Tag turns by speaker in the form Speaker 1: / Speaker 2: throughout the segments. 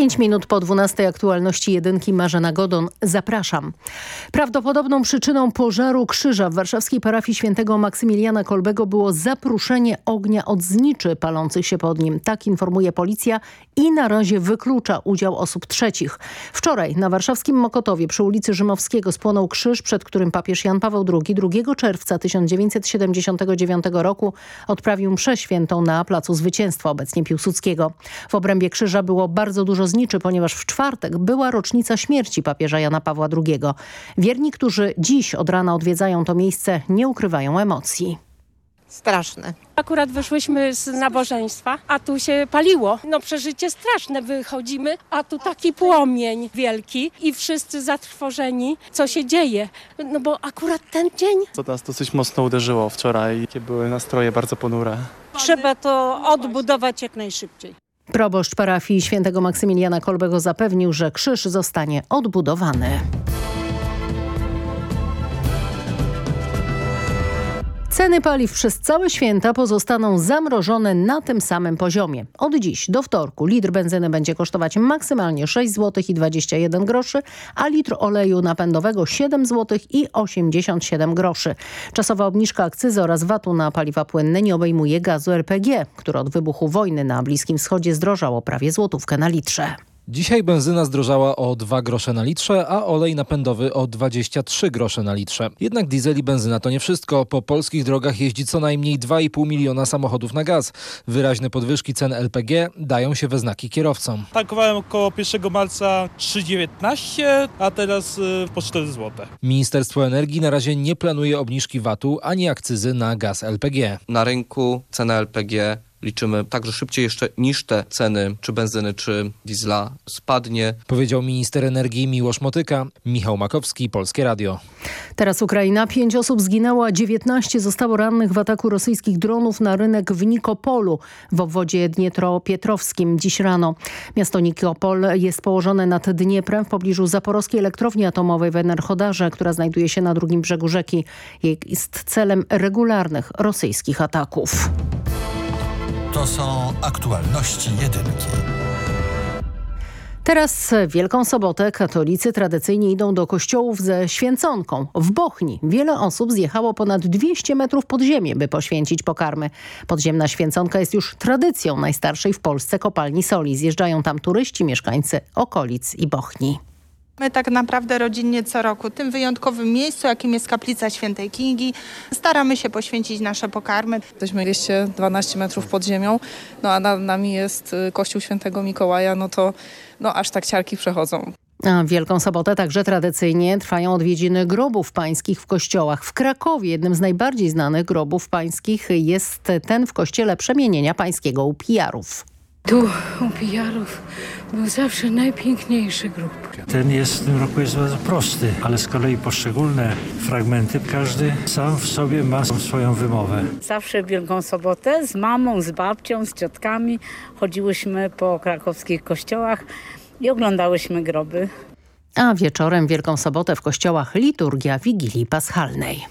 Speaker 1: 5 minut po 12 aktualności jedynki Marzena Godon. Zapraszam. Prawdopodobną przyczyną pożaru krzyża w warszawskiej parafii świętego Maksymiliana Kolbego było zapruszenie ognia od zniczy palących się pod nim. Tak informuje policja i na razie wyklucza udział osób trzecich. Wczoraj na warszawskim Mokotowie przy ulicy Rzymowskiego spłonął krzyż, przed którym papież Jan Paweł II 2 czerwca 1979 roku odprawił mszę świętą na Placu Zwycięstwa, obecnie Piłsudskiego. W obrębie krzyża było bardzo dużo zniczy, ponieważ w czwartek była rocznica śmierci papieża Jana Pawła II. Wierni, którzy dziś od rana odwiedzają to miejsce, nie ukrywają emocji
Speaker 2: straszne.
Speaker 3: Akurat wyszłyśmy z nabożeństwa, a tu się paliło. No przeżycie straszne, wychodzimy, a tu taki płomień wielki i wszyscy zatrwożeni, co się dzieje. No bo akurat ten dzień.
Speaker 4: To nas dosyć mocno uderzyło wczoraj, jakie były nastroje bardzo ponure.
Speaker 2: Trzeba to odbudować jak najszybciej.
Speaker 1: Proboszcz parafii świętego Maksymiliana Kolbego zapewnił, że krzyż zostanie odbudowany. Ceny paliw przez całe święta pozostaną zamrożone na tym samym poziomie. Od dziś do wtorku litr benzyny będzie kosztować maksymalnie 6 zł i 21 groszy, a litr oleju napędowego 7 zł i 87 groszy. Czasowa obniżka akcyzy oraz VAT-u na paliwa płynne nie obejmuje gazu LPG, który od wybuchu wojny na Bliskim Wschodzie zdrożało prawie złotówkę na litrze.
Speaker 5: Dzisiaj benzyna zdrożała o 2 grosze na litrze, a olej napędowy o 23 grosze na litrze. Jednak diesel i benzyna to nie wszystko. Po polskich drogach jeździ co najmniej 2,5 miliona samochodów na gaz. Wyraźne podwyżki cen LPG dają się we znaki kierowcom.
Speaker 6: Tankowałem około 1 marca 3,19, a teraz y, po 4 zł.
Speaker 5: Ministerstwo Energii na razie nie planuje obniżki VAT-u ani akcyzy na gaz LPG.
Speaker 7: Na rynku cena LPG liczymy także szybciej jeszcze niż te ceny czy benzyny, czy diesla spadnie.
Speaker 5: Powiedział minister energii Miłosz Motyka. Michał Makowski, Polskie Radio.
Speaker 1: Teraz Ukraina. Pięć osób zginęło, a 19 zostało rannych w ataku rosyjskich dronów na rynek w Nikopolu w obwodzie Dnietro-Pietrowskim dziś rano. Miasto Nikopol jest położone nad Dnieprem w pobliżu zaporowskiej elektrowni atomowej w Enerchodarze, która znajduje się na drugim brzegu rzeki. Jest celem regularnych rosyjskich ataków.
Speaker 8: To są aktualności jedynki.
Speaker 1: Teraz Wielką Sobotę katolicy tradycyjnie idą do kościołów ze święconką. W Bochni wiele osób zjechało ponad 200 metrów pod ziemię, by poświęcić pokarmy. Podziemna święconka jest już tradycją najstarszej w Polsce kopalni soli. Zjeżdżają tam turyści, mieszkańcy okolic i Bochni.
Speaker 9: My tak naprawdę rodzinnie co roku tym wyjątkowym miejscu, jakim jest kaplica świętej Kingi, staramy się poświęcić nasze pokarmy.
Speaker 10: Jesteśmy 212 metrów pod ziemią, no a nad nami jest y, kościół świętego Mikołaja, no to no aż tak ciarki przechodzą.
Speaker 1: A Wielką Sobotę także tradycyjnie trwają odwiedziny grobów pańskich w kościołach. W Krakowie jednym z najbardziej znanych grobów pańskich jest ten w kościele Przemienienia Pańskiego u Pijarów.
Speaker 11: Tu u Pijarów był zawsze najpiękniejszy grób.
Speaker 12: Ten jest w tym roku jest bardzo prosty, ale z kolei poszczególne fragmenty, każdy sam w sobie ma swoją wymowę.
Speaker 13: Zawsze w Wielką Sobotę z mamą, z babcią, z ciotkami chodziłyśmy po krakowskich kościołach i oglądałyśmy groby.
Speaker 1: A wieczorem Wielką Sobotę w kościołach liturgia Wigilii Paschalnej.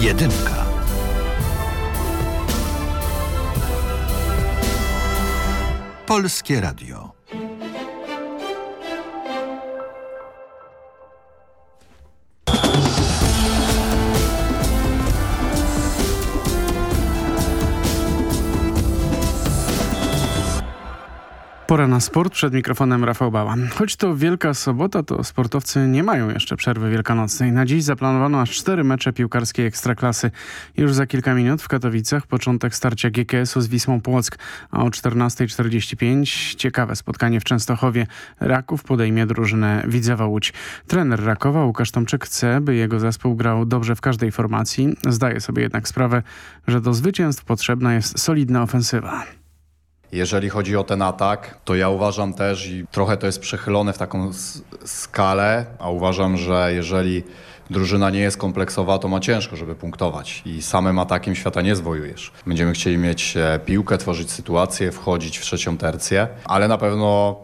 Speaker 8: Jedynka. Polskie Radio.
Speaker 14: Pora na sport. Przed mikrofonem Rafał Bała. Choć to Wielka Sobota, to sportowcy nie mają jeszcze przerwy wielkanocnej. Na dziś zaplanowano aż cztery mecze piłkarskiej Ekstraklasy. Już za kilka minut w Katowicach początek starcia GKS-u z Wisłą Płock, a o 14.45 ciekawe spotkanie w Częstochowie. Raków podejmie drużynę Widzewa Łódź. Trener Rakowa Łukasz Tomczyk chce, by jego zespół grał dobrze w każdej formacji. Zdaje sobie jednak sprawę, że do zwycięstw potrzebna jest solidna ofensywa.
Speaker 15: Jeżeli chodzi o ten atak, to ja uważam też i trochę to jest przechylone w taką skalę, a uważam, że jeżeli drużyna nie jest kompleksowa, to ma ciężko, żeby punktować i samym atakiem świata nie zwojujesz. Będziemy chcieli mieć e, piłkę, tworzyć sytuację, wchodzić w trzecią tercję, ale na pewno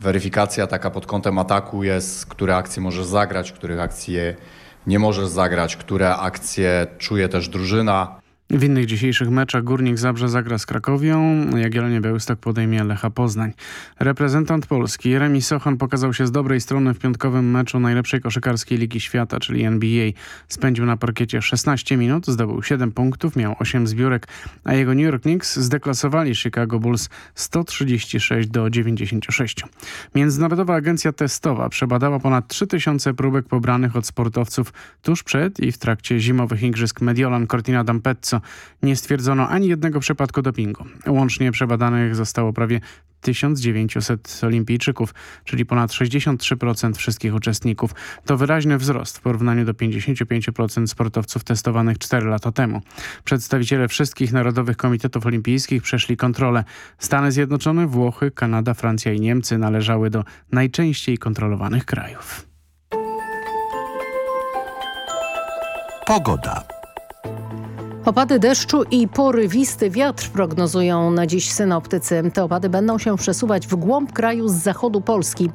Speaker 15: weryfikacja taka pod kątem ataku jest, które akcje możesz zagrać, których akcje nie możesz zagrać, które akcje czuje też drużyna.
Speaker 14: W innych dzisiejszych meczach Górnik Zabrze zagra z Krakowią, Jagiellonia Białystok podejmie Lecha Poznań. Reprezentant Polski Jeremi Sochan pokazał się z dobrej strony w piątkowym meczu najlepszej koszykarskiej Ligi Świata, czyli NBA. Spędził na parkiecie 16 minut, zdobył 7 punktów, miał 8 zbiórek, a jego New York Knicks zdeklasowali Chicago Bulls 136 do 96. Międzynarodowa Agencja Testowa przebadała ponad 3000 próbek pobranych od sportowców tuż przed i w trakcie zimowych igrzysk Mediolan Cortina d'Ampezzo. Nie stwierdzono ani jednego przypadku dopingu. Łącznie przebadanych zostało prawie 1900 olimpijczyków, czyli ponad 63% wszystkich uczestników. To wyraźny wzrost w porównaniu do 55% sportowców testowanych 4 lata temu. Przedstawiciele wszystkich Narodowych Komitetów Olimpijskich przeszli kontrolę. Stany Zjednoczone, Włochy, Kanada, Francja i Niemcy należały do najczęściej kontrolowanych krajów.
Speaker 8: Pogoda.
Speaker 1: Opady deszczu i porywisty wiatr prognozują na dziś synoptycy. Te opady będą się przesuwać w głąb kraju z zachodu Polski.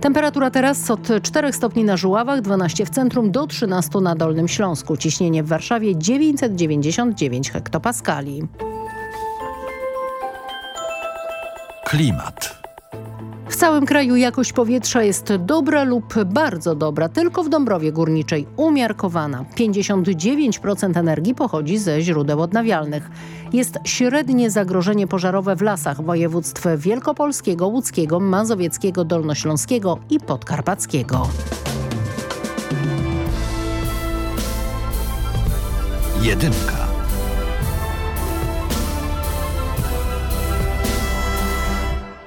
Speaker 1: Temperatura teraz od 4 stopni na Żuławach, 12 w centrum do 13 na Dolnym Śląsku. Ciśnienie w Warszawie 999 hektopaskali.
Speaker 8: Klimat.
Speaker 1: W całym kraju jakość powietrza jest dobra lub bardzo dobra, tylko w Dąbrowie Górniczej umiarkowana. 59% energii pochodzi ze źródeł odnawialnych. Jest średnie zagrożenie pożarowe w lasach województw wielkopolskiego, łódzkiego, mazowieckiego, dolnośląskiego i podkarpackiego.
Speaker 8: Jedynka.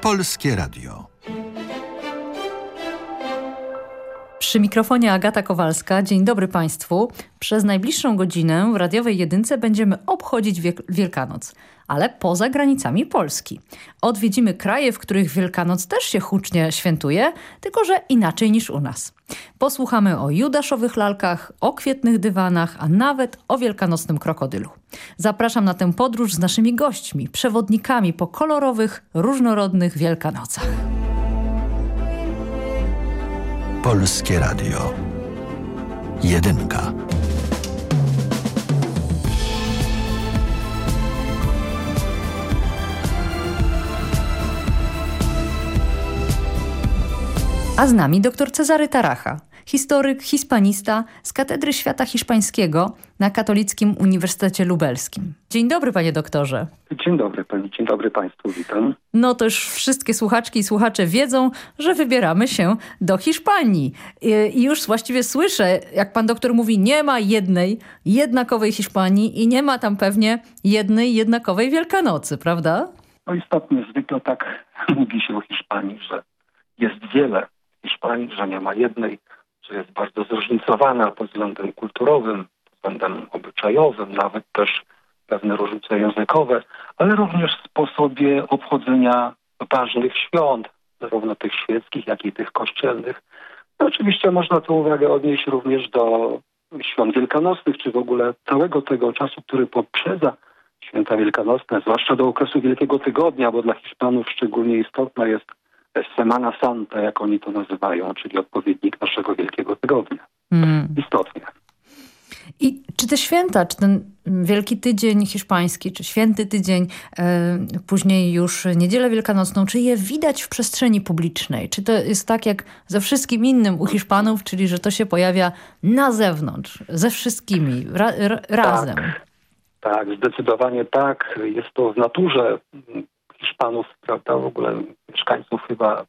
Speaker 8: Polskie Radio.
Speaker 16: Przy mikrofonie Agata Kowalska. Dzień dobry Państwu. Przez najbliższą godzinę w radiowej jedynce będziemy obchodzić Wielkanoc, ale poza granicami Polski. Odwiedzimy kraje, w których Wielkanoc też się hucznie świętuje, tylko że inaczej niż u nas. Posłuchamy o judaszowych lalkach, o kwietnych dywanach, a nawet o wielkanocnym krokodylu. Zapraszam na tę podróż z naszymi gośćmi, przewodnikami po kolorowych, różnorodnych Wielkanocach.
Speaker 8: Polskie Radio. Jedynka.
Speaker 16: A z nami dr Cezary Taracha, historyk, hispanista z Katedry Świata Hiszpańskiego na Katolickim Uniwersytecie Lubelskim. Dzień dobry panie doktorze.
Speaker 17: Dzień dobry pani, dzień dobry państwu, witam.
Speaker 16: No to już wszystkie słuchaczki i słuchacze wiedzą, że wybieramy się do Hiszpanii. I, I już właściwie słyszę, jak pan doktor mówi, nie ma jednej jednakowej Hiszpanii i nie ma tam pewnie jednej jednakowej Wielkanocy, prawda?
Speaker 17: No istotnie, zwykle tak mówi się o Hiszpanii, że jest wiele Hiszpanii, że nie ma jednej, że jest bardzo zróżnicowana pod względem kulturowym, pod względem obyczajowym, nawet też pewne różnice językowe, ale również w sposobie obchodzenia ważnych świąt, zarówno tych świeckich, jak i tych kościelnych. No oczywiście można tę uwagę odnieść również do świąt wielkanocnych, czy w ogóle całego tego czasu, który poprzedza święta wielkanocne, zwłaszcza do okresu Wielkiego Tygodnia, bo dla Hiszpanów szczególnie istotna jest Semana Santa, jak oni to nazywają, czyli odpowiednik naszego Wielkiego Tygodnia.
Speaker 16: Mm.
Speaker 17: Istotnie.
Speaker 16: I czy te święta, czy ten Wielki Tydzień Hiszpański, czy Święty Tydzień, e, później już Niedzielę Wielkanocną, czy je widać w przestrzeni publicznej? Czy to jest tak jak ze wszystkim innym u Hiszpanów, czyli że to się pojawia na zewnątrz, ze wszystkimi, ra, ra, razem?
Speaker 17: Tak, tak, zdecydowanie tak. Jest to w naturze Hiszpanów, prawda, w ogóle mieszkańców chyba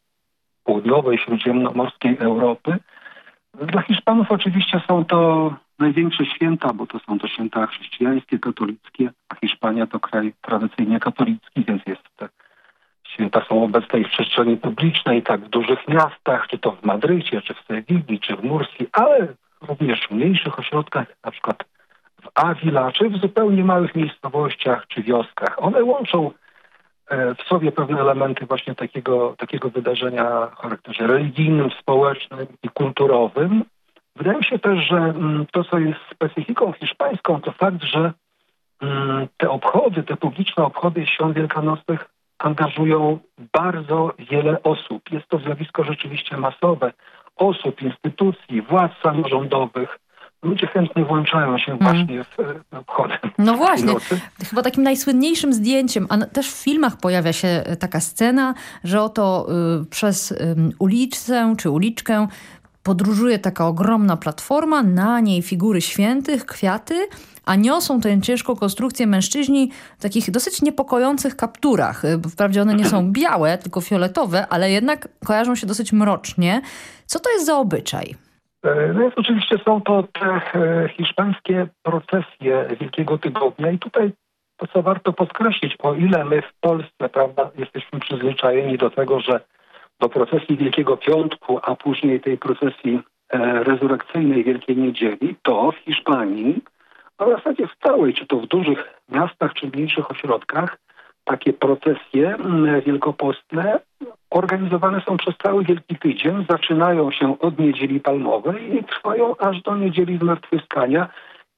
Speaker 17: południowej, śródziemnomorskiej Europy. Dla Hiszpanów oczywiście są to największe święta, bo to są to święta chrześcijańskie, katolickie, a Hiszpania to kraj tradycyjnie katolicki, więc jest te święta są obecne i w przestrzeni publicznej, tak w dużych miastach, czy to w Madrycie, czy w Sewilli, czy w Mursji, ale również w mniejszych ośrodkach, na przykład w Avila, czy w zupełnie małych miejscowościach, czy wioskach. One łączą w sobie pewne elementy właśnie takiego, takiego wydarzenia o charakterze religijnym, społecznym i kulturowym. Wydaje mi się też, że mm, to, co jest specyfiką hiszpańską, to fakt, że mm, te obchody, te publiczne obchody świąt wielkanocnych angażują bardzo wiele osób. Jest to zjawisko rzeczywiście masowe. Osób, instytucji, władz samorządowych. Ludzie chętnie włączają się właśnie w e, obchody.
Speaker 16: No właśnie, chyba takim najsłynniejszym zdjęciem, a też w filmach pojawia się e, taka scena, że oto y, przez y, ulicę czy uliczkę podróżuje taka ogromna platforma, na niej figury świętych, kwiaty, a niosą tę ciężką konstrukcję mężczyźni w takich dosyć niepokojących kapturach. Wprawdzie one nie są białe, tylko fioletowe, ale jednak kojarzą się dosyć mrocznie. Co to jest za obyczaj?
Speaker 17: E, No więc oczywiście są to te e, hiszpańskie procesje Wielkiego Tygodnia i tutaj to, co warto podkreślić, o ile my w Polsce, prawda, jesteśmy przyzwyczajeni do tego, że do procesji Wielkiego Piątku, a później tej procesji e, rezurekcyjnej Wielkiej Niedzieli, to w Hiszpanii, a w zasadzie w całej, czy to w dużych miastach, czy mniejszych ośrodkach, takie procesje mm, wielkopostne organizowane są przez cały Wielki Tydzień. Zaczynają się od Niedzieli Palmowej i trwają aż do Niedzieli Zmartwychwstania.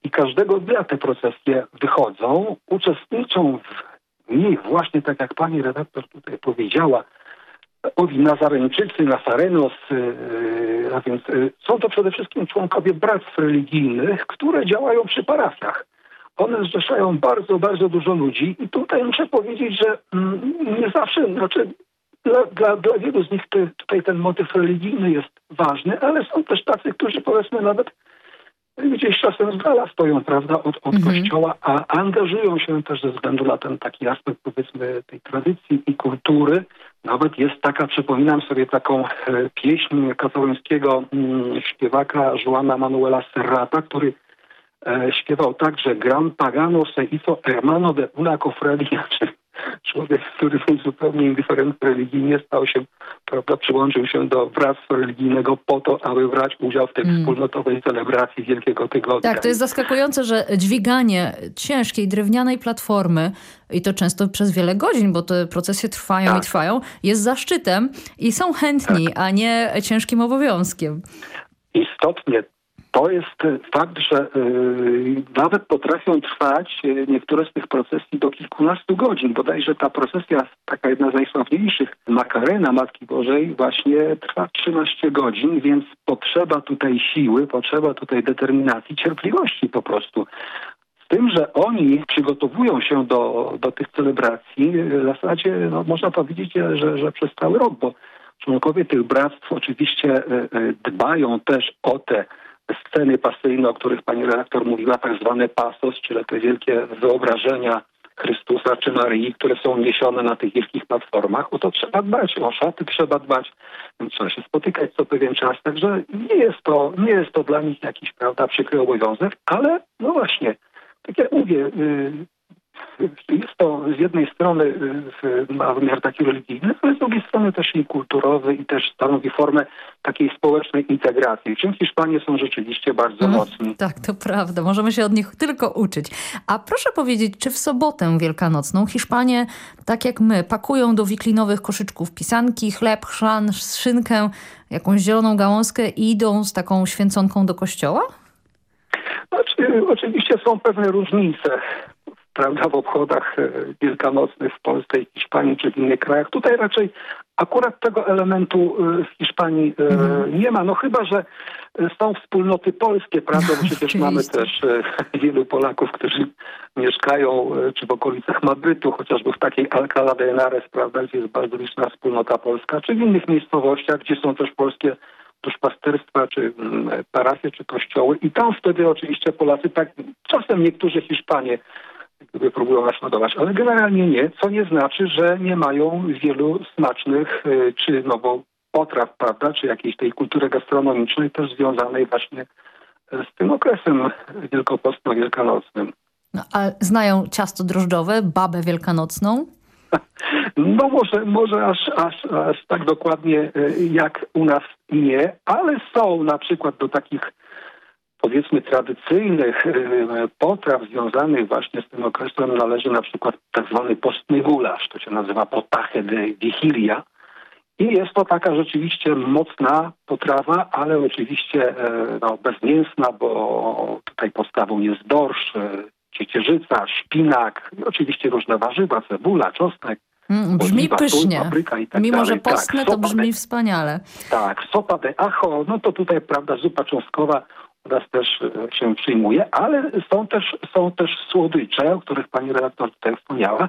Speaker 17: I każdego dnia te procesje wychodzą, uczestniczą w nich właśnie tak jak pani redaktor tutaj powiedziała, owi Nazareńczycy, Nazarenos, yy, a więc yy, są to przede wszystkim członkowie bractw religijnych, które działają przy parafiach. One zrzeszają bardzo, bardzo dużo ludzi i tutaj muszę powiedzieć, że mm, nie zawsze, znaczy dla, dla, dla wielu z nich ty, tutaj ten motyw religijny jest ważny, ale są też tacy, którzy powiedzmy nawet gdzieś czasem z dala stoją, prawda, od, od kościoła, a angażują się też ze względu na ten taki aspekt, powiedzmy, tej tradycji i kultury. Nawet jest taka, przypominam sobie taką e, pieśń katalońskiego mm, śpiewaka Joana Manuela Serrata, który e, śpiewał tak, że Gran Pagano se hizo hermano de una cofradia, czyli człowiek, który był zupełnie indyferentny religijnie, stał się, prawda, przyłączył się do bractwa religijnego po to, aby brać udział w tej wspólnotowej celebracji Wielkiego Tygodnia.
Speaker 16: Tak, to jest zaskakujące, że dźwiganie ciężkiej drewnianej platformy i to często przez wiele godzin, bo te procesje trwają i trwają, jest zaszczytem i są chętni, a nie ciężkim obowiązkiem.
Speaker 17: Istotnie to jest fakt, że y, nawet potrafią trwać y, niektóre z tych procesji do kilkunastu godzin. Bodajże ta procesja, taka jedna z najsławniejszych, Makarena Matki Bożej, właśnie trwa 13 godzin, więc potrzeba tutaj siły, potrzeba tutaj determinacji, cierpliwości po prostu. Z tym, że oni przygotowują się do, do tych celebracji w zasadzie, no, można powiedzieć, że, że przez cały rok, bo członkowie tych bractw oczywiście dbają też o te sceny pasyjne, o których pani redaktor mówiła, tak zwane pasos, czyli te wielkie wyobrażenia Chrystusa czy Maryi, które są niesione na tych wielkich platformach, o to trzeba dbać, o szaty trzeba dbać, trzeba się spotykać co pewien czas, także nie jest to, nie jest to dla nich jakiś, prawda, przykry obowiązek, ale no właśnie, tak jak mówię, y, jest to z jednej strony y, ma wymiar taki religijny, ale z drugiej strony też i kulturowy i też stanowi formę takiej społecznej integracji. W czym Hiszpanie są rzeczywiście bardzo mocni.
Speaker 16: Tak, to prawda. Możemy się od nich tylko uczyć. A proszę powiedzieć, czy w sobotę wielkanocną Hiszpanie, tak jak my, pakują do wiklinowych koszyczków pisanki, chleb, chrzan, szynkę, jakąś zieloną gałązkę i idą z taką święconką do kościoła?
Speaker 17: Znaczy, oczywiście są pewne różnice prawda, w obchodach e, wielkanocnych w Polsce i Hiszpanii czy w innych krajach. Tutaj raczej akurat tego elementu e, w Hiszpanii e, nie ma, no chyba, że są wspólnoty polskie, prawda, bo przecież mamy też wielu Polaków, którzy mieszkają czy w okolicach Madrytu, chociażby w takiej Alcalá de Henares, prawda, gdzie jest bardzo liczna wspólnota polska, czy w innych miejscowościach, gdzie są też polskie duszpasterstwa, czy mm, parafie, czy kościoły. I tam wtedy oczywiście Polacy, tak czasem niektórzy Hiszpanie gdyby próbują naśladować, ale generalnie nie, co nie znaczy, że nie mają wielu smacznych, y, czy no bo potraw, prawda, czy jakiejś tej kultury gastronomicznej też związanej właśnie z tym okresem wielkopostno-wielkanocnym.
Speaker 16: No, a znają ciasto drożdżowe, babę wielkanocną?
Speaker 17: No może, może aż, aż, aż tak dokładnie y, jak u nas nie, ale są na przykład do takich powiedzmy tradycyjnych e, potraw związanych właśnie z tym okresem należy na przykład tak zwany postny gulasz, to się nazywa potache de vigilia. I jest to taka rzeczywiście mocna potrawa, ale oczywiście e, no, bezmięsna, bo tutaj podstawą jest dorsz, e, ciecierzyca, szpinak, i oczywiście różne warzywa, cebula, czosnek.
Speaker 16: Mm, brzmi
Speaker 17: oliwa,
Speaker 16: pysznie.
Speaker 17: papryka i tak
Speaker 16: Mimo, że
Speaker 17: dalej. Tak,
Speaker 16: postne, to
Speaker 17: sopa
Speaker 16: brzmi
Speaker 17: de-
Speaker 16: wspaniale.
Speaker 17: tak, sopa de ajo, no to tutaj, prawda, zupa cząstkowa nas też e, się przyjmuje, ale są też, są też słodycze, o których pani redaktor tutaj wspomniała.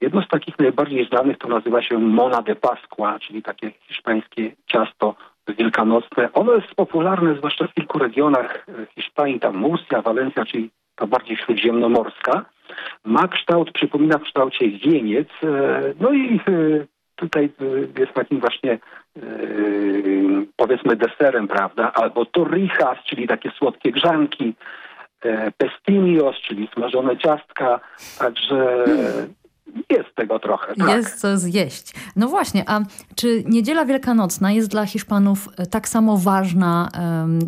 Speaker 17: Jedno z takich najbardziej znanych to nazywa się Mona de Pascua, czyli takie hiszpańskie ciasto wielkanocne. Ono jest popularne zwłaszcza w kilku regionach e, Hiszpanii, tam Murcia, Walencja, czyli ta bardziej śródziemnomorska. Ma kształt, przypomina w kształcie wieniec, e, no i tutaj jest takim właśnie e, powiedzmy deserem, prawda, albo torrijas, czyli takie słodkie grzanki, e, pestinios, czyli smażone ciastka, także jest tego trochę. Tak.
Speaker 16: Jest co zjeść. No właśnie, a czy niedziela wielkanocna jest dla Hiszpanów e, tak samo ważna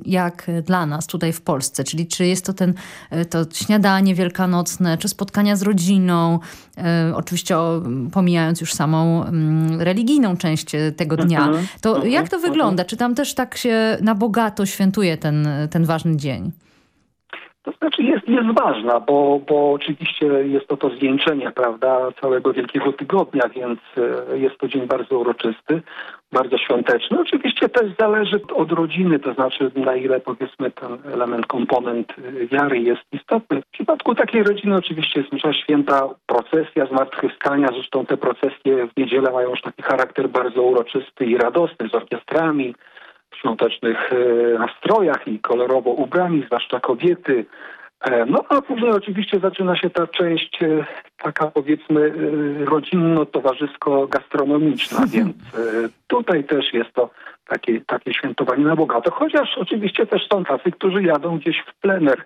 Speaker 16: jak dla nas tutaj w Polsce? Czyli czy jest to ten e, to śniadanie wielkanocne, czy spotkania z rodziną, e, oczywiście pomijając już samą mm, religijną część tego dnia,
Speaker 17: Mhm,
Speaker 16: to jak to
Speaker 17: mhm.
Speaker 16: wygląda? Czy tam też tak się na bogato świętuje ten, ten ważny dzień?
Speaker 17: To znaczy jest, jest ważna, bo, bo oczywiście jest to to zwieńczenie, prawda, całego Wielkiego Tygodnia, więc e, jest to dzień bardzo uroczysty, bardzo świąteczny. Oczywiście też zależy od rodziny, to znaczy na ile powiedzmy ten element, komponent e, wiary jest istotny. W przypadku takiej rodziny oczywiście jest msza święta, procesja zmartwychwstania, zresztą te procesje w niedzielę mają już taki charakter bardzo uroczysty i radosny z orkiestrami, świątecznych e, nastrojach i kolorowo ubrani, zwłaszcza kobiety. E, No a później oczywiście zaczyna się ta część e, taka powiedzmy rodzinno-towarzysko-gastronomiczna, więc tutaj też jest to takie, takie świętowanie na bogato. Chociaż oczywiście też są tacy, którzy jadą gdzieś w plener,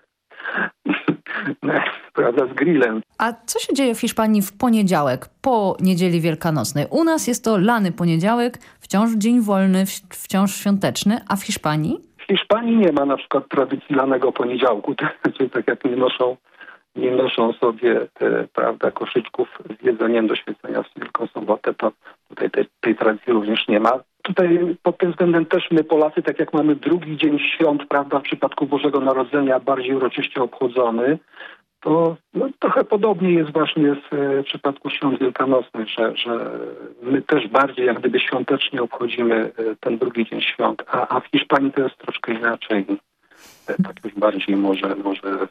Speaker 17: prawda, z grillem.
Speaker 16: A co się dzieje w Hiszpanii w poniedziałek, po niedzieli wielkanocnej? U nas jest to lany poniedziałek, wciąż dzień wolny, wciąż świąteczny, a w Hiszpanii?
Speaker 17: W Hiszpanii nie ma na przykład tradycji lanego poniedziałku, to tak jak nie noszą, nie noszą sobie e, prawda, koszyczków z jedzeniem do święcenia w Wielką Sobotę, to tutaj tej, tej tradycji również nie ma. Tutaj pod tym względem też my Polacy, tak jak mamy drugi dzień świąt, prawda, w przypadku Bożego Narodzenia bardziej uroczyście obchodzony, to no, trochę podobnie jest właśnie w, e, w przypadku świąt wielkanocnych, że, że my też bardziej jak gdyby świątecznie obchodzimy e, ten drugi dzień świąt, a, a w Hiszpanii to jest troszkę inaczej. E, Tak już bardziej może, może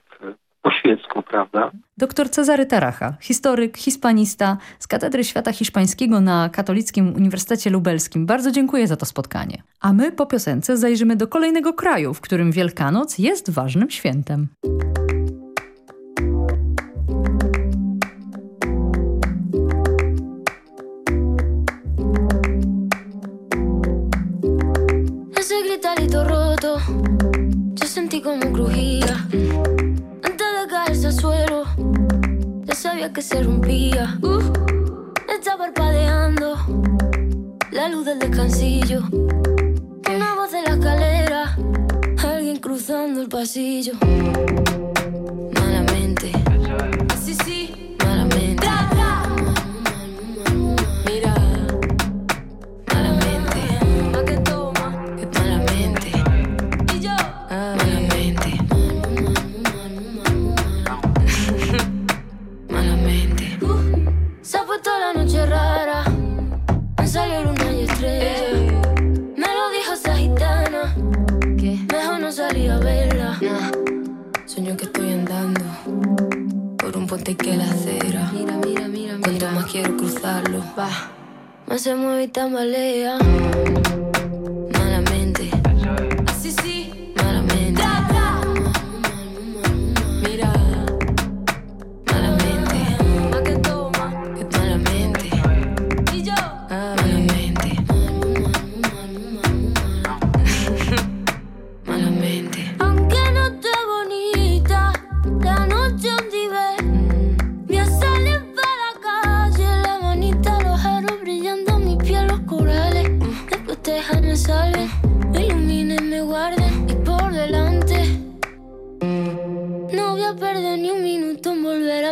Speaker 17: po świecku, prawda?
Speaker 16: Dr Cezary Taracha, historyk, hispanista z Katedry Świata Hiszpańskiego na Katolickim Uniwersytecie Lubelskim. Bardzo dziękuję za to spotkanie. A my po piosence zajrzymy do kolejnego kraju, w którym Wielkanoc jest ważnym świętem.
Speaker 18: Ese gritarito roto, yo sentí como crujía. Que se rompía. Uh, está parpadeando la luz del descansillo. Una voz de la escalera, alguien cruzando el pasillo. Puente que la acera. Mira, mira, mira, Cuanto más quiero cruzarlo, va. Más se mueve y tambalea.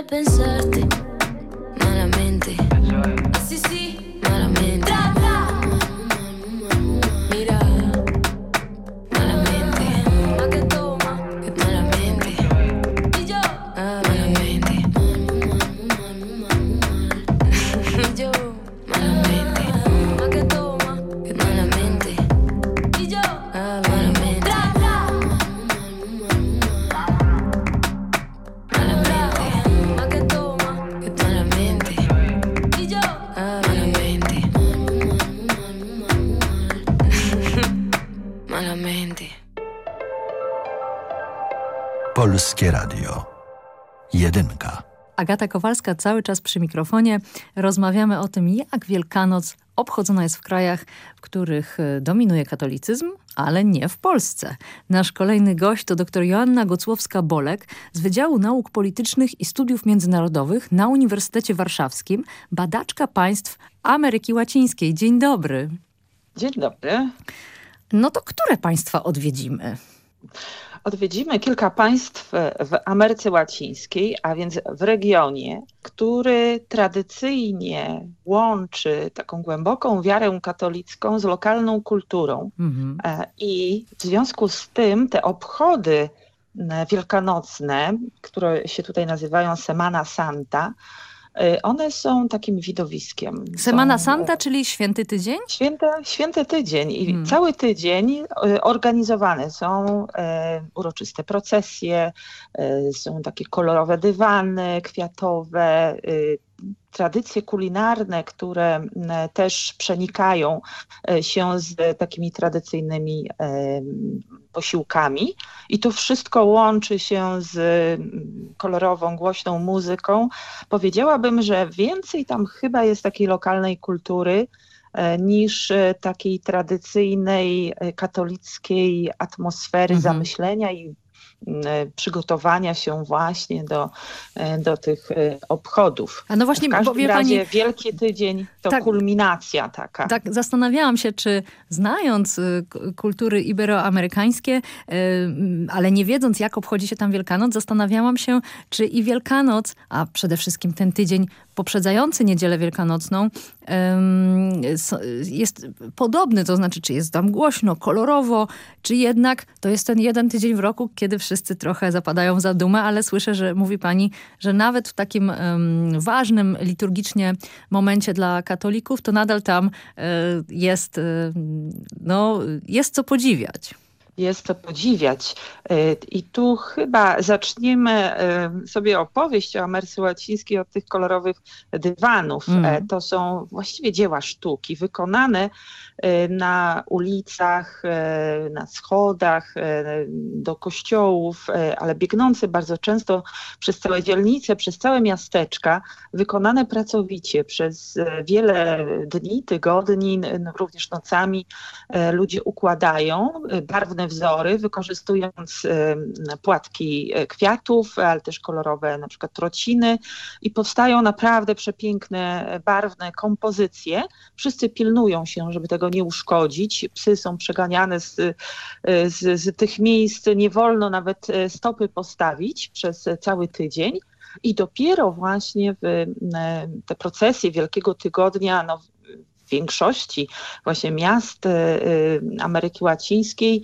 Speaker 18: Pensarte.
Speaker 16: Agata Kowalska cały czas przy mikrofonie. Rozmawiamy o tym, jak Wielkanoc obchodzona jest w krajach, w których e, dominuje katolicyzm, ale nie w Polsce. Nasz kolejny gość to dr Joanna Gocłowska-Bolek z Wydziału Nauk Politycznych i Studiów Międzynarodowych na Uniwersytecie Warszawskim, badaczka państw Ameryki Łacińskiej. Dzień dobry.
Speaker 19: Dzień dobry.
Speaker 16: No to które państwa odwiedzimy?
Speaker 19: Odwiedzimy kilka państw w Ameryce Łacińskiej, a więc w regionie, który tradycyjnie łączy taką głęboką wiarę katolicką z lokalną kulturą. E, I w związku z tym te obchody e, wielkanocne, które się tutaj nazywają Semana Santa, one są takim widowiskiem.
Speaker 16: Semana
Speaker 19: Są,
Speaker 16: Santa, czyli święty tydzień?
Speaker 19: Święte, święty tydzień i cały tydzień e, organizowane są e, uroczyste procesje, e, są takie kolorowe dywany kwiatowe, e, tradycje kulinarne, które m, też przenikają e, się z takimi tradycyjnymi e, posiłkami i to wszystko łączy się z kolorową, głośną muzyką. Powiedziałabym, że więcej tam chyba jest takiej lokalnej kultury, e, niż e, takiej tradycyjnej e, katolickiej atmosfery zamyślenia i e, przygotowania się właśnie do, e, do tych e, obchodów.
Speaker 16: A no właśnie,
Speaker 19: w każdym
Speaker 16: bo wie
Speaker 19: razie
Speaker 16: pani-
Speaker 19: Wielki Tydzień to
Speaker 16: Tak.
Speaker 19: kulminacja taka.
Speaker 16: Tak, zastanawiałam się, czy znając y, kultury iberoamerykańskie, y, ale nie wiedząc, jak obchodzi się tam Wielkanoc, zastanawiałam się, czy i Wielkanoc, a przede wszystkim ten tydzień poprzedzający Niedzielę Wielkanocną, jest podobny, to znaczy, czy jest tam głośno, kolorowo, czy jednak to jest ten jeden tydzień w roku, kiedy wszyscy trochę zapadają za dumę, ale słyszę, że mówi pani, że nawet w takim ym, ważnym liturgicznie momencie dla katolików, to nadal tam y, jest, y, no, jest co podziwiać.
Speaker 19: Jest to podziwiać. Y, I tu chyba zaczniemy y, sobie opowieść o Ameryce Łacińskiej od tych kolorowych dywanów.
Speaker 20: Mm.
Speaker 19: E, To są właściwie dzieła sztuki wykonane na ulicach, na schodach, do kościołów, ale biegnące bardzo często przez całe dzielnice, przez całe miasteczka, wykonane pracowicie przez wiele dni, tygodni, również nocami e, ludzie układają e, wzory, wykorzystując e, płatki e, kwiatów, ale też kolorowe na przykład trociny i powstają naprawdę przepiękne, barwne kompozycje. Wszyscy pilnują się, żeby tego nie uszkodzić. Psy są przeganiane z, e, z, z tych miejsc, nie wolno nawet stopy postawić przez cały tydzień. I dopiero właśnie w te procesje Wielkiego Tygodnia, no, większości właśnie miast e, e, Ameryki Łacińskiej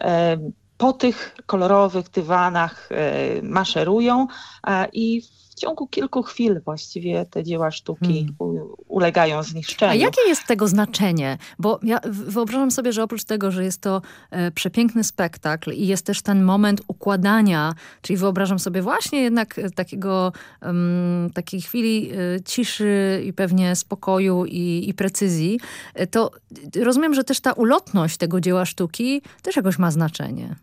Speaker 19: e, po tych kolorowych dywanach maszerują i ciągu kilku chwil właściwie te dzieła sztuki u- ulegają zniszczeniu.
Speaker 16: A jakie jest tego znaczenie? Bo ja wyobrażam sobie, że oprócz tego, że jest to e, przepiękny spektakl i jest też ten moment układania, czyli wyobrażam sobie właśnie jednak e, takiego, em, takiej chwili e, ciszy i pewnie spokoju i, i precyzji, e, to rozumiem, że też ta ulotność tego dzieła sztuki też jakoś ma znaczenie.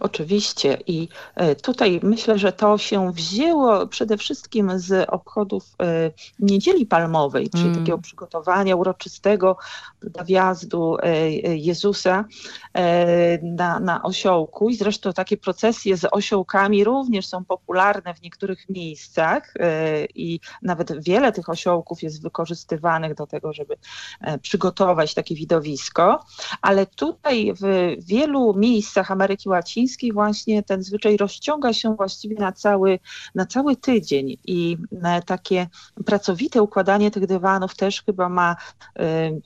Speaker 19: Oczywiście. I e, tutaj myślę, że to się wzięło przede wszystkim z obchodów e, Niedzieli Palmowej, czyli
Speaker 20: Mm.
Speaker 19: takiego przygotowania uroczystego do wjazdu e, Jezusa na, na osiołku. I zresztą takie procesje z osiołkami również są popularne w niektórych miejscach i nawet wiele tych osiołków jest wykorzystywanych do tego, żeby przygotować takie widowisko, ale tutaj w wielu miejscach Ameryki Łacińskiej łacińskiej właśnie ten zwyczaj rozciąga się właściwie na cały, na cały tydzień i e, takie pracowite układanie tych dywanów też chyba ma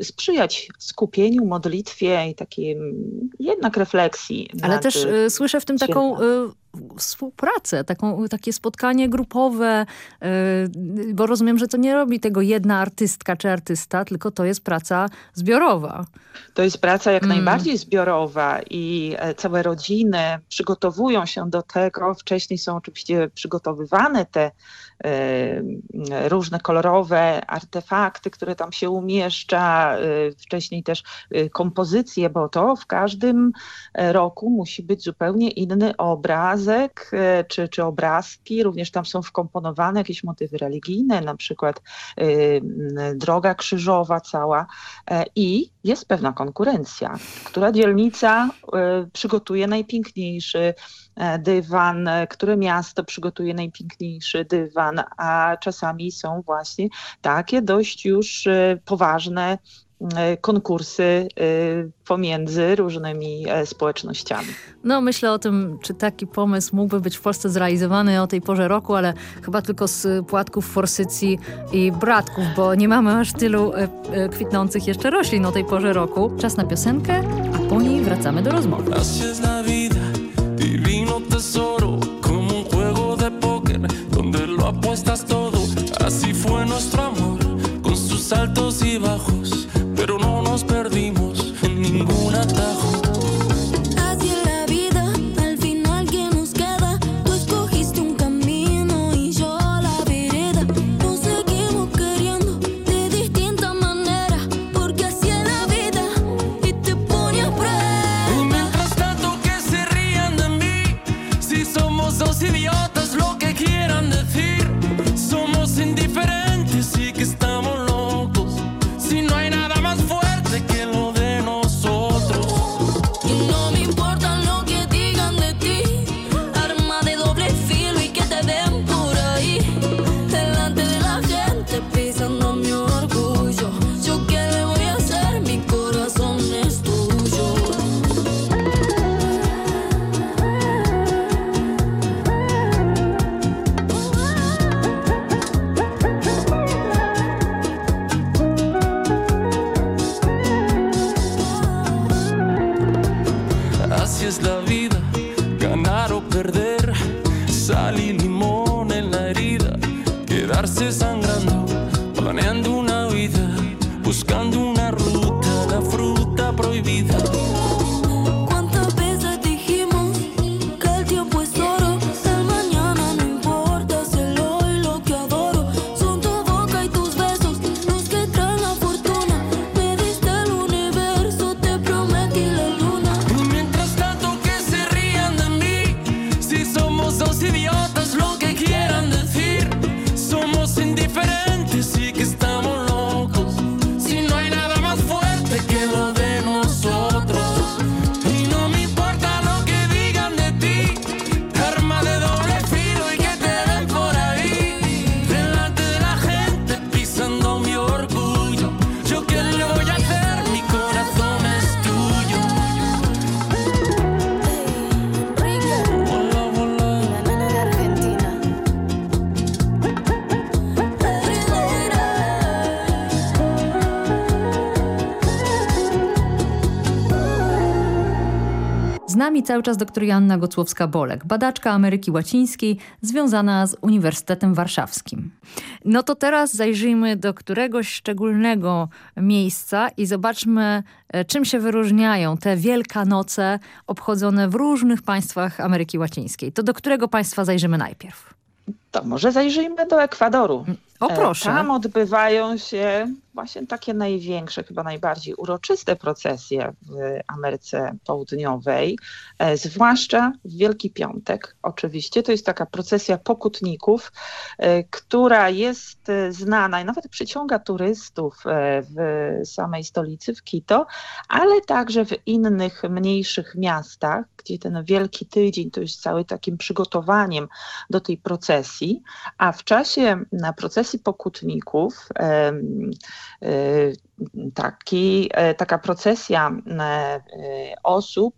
Speaker 19: y, sprzyjać skupieniu, modlitwie i takiej jednak refleksji.
Speaker 16: Ale też y, słyszę w tym taką współpracę, taką, takie spotkanie grupowe, y, bo rozumiem, że to nie robi tego jedna artystka czy artysta, tylko to jest praca zbiorowa.
Speaker 19: To jest praca jak
Speaker 16: Mm.
Speaker 19: najbardziej zbiorowa i e, całe rodziny przygotowują się do tego. Wcześniej są oczywiście przygotowywane te e, różne kolorowe artefakty, które tam się umieszcza, e, wcześniej też kompozycje, bo to w każdym roku musi być zupełnie inny obrazek e, czy, czy obrazki. Również tam są wkomponowane jakieś motywy religijne, na przykład m, droga krzyżowa cała e, i jest pewna konkurencja, która dzielnica e, przygotuje najpiękniejszy dywan, które miasto przygotuje najpiękniejszy dywan, a czasami są właśnie takie dość już poważne konkursy e, pomiędzy różnymi e, społecznościami.
Speaker 16: No myślę o tym, czy taki pomysł mógłby być w Polsce zrealizowany o tej porze roku, ale chyba tylko z płatków forsycji i bratków, bo nie mamy aż tylu e, e, kwitnących jeszcze roślin o tej porze roku. Czas na piosenkę, a po niej wracamy do rozmowy.
Speaker 20: Así fue nuestro amor, con sus altos y bajos,
Speaker 18: תמונת
Speaker 16: החול nami cały czas dr Joanna Gocłowska-Bolek, badaczka Ameryki Łacińskiej związana z Uniwersytetem Warszawskim. No to teraz zajrzyjmy do któregoś szczególnego miejsca i zobaczmy, e, czym się wyróżniają te Wielkanoce obchodzone w różnych państwach Ameryki Łacińskiej. To do którego państwa zajrzymy najpierw?
Speaker 19: To może zajrzyjmy do Ekwadoru.
Speaker 16: O,
Speaker 19: E,
Speaker 16: proszę.
Speaker 19: Tam odbywają się właśnie takie największe, chyba najbardziej uroczyste procesje w Ameryce Południowej, e, zwłaszcza w Wielki Piątek. Oczywiście to jest taka procesja pokutników, e, która jest znana i nawet przyciąga turystów w samej stolicy, w Quito, ale także w innych mniejszych miastach, gdzie ten Wielki Tydzień to jest cały takim przygotowaniem do tej procesji, a w czasie na procesji pokutników e, taki, e, taka procesja e, osób,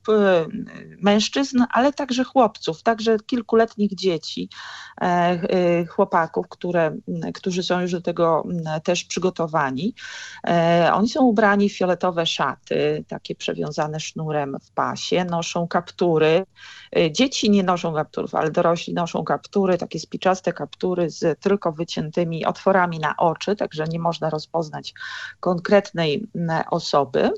Speaker 19: mężczyzn, ale także chłopców, także kilkuletnich dzieci, chłopaków, które, którzy są już do tego też przygotowani. Oni są ubrani w fioletowe szaty, takie przewiązane sznurem w pasie, noszą kaptury. E, Dzieci nie noszą kapturów, ale dorośli noszą kaptury, takie spiczaste kaptury z tylko wyciętymi otworami na oczy, także nie można rozpoznać konkretnej osoby.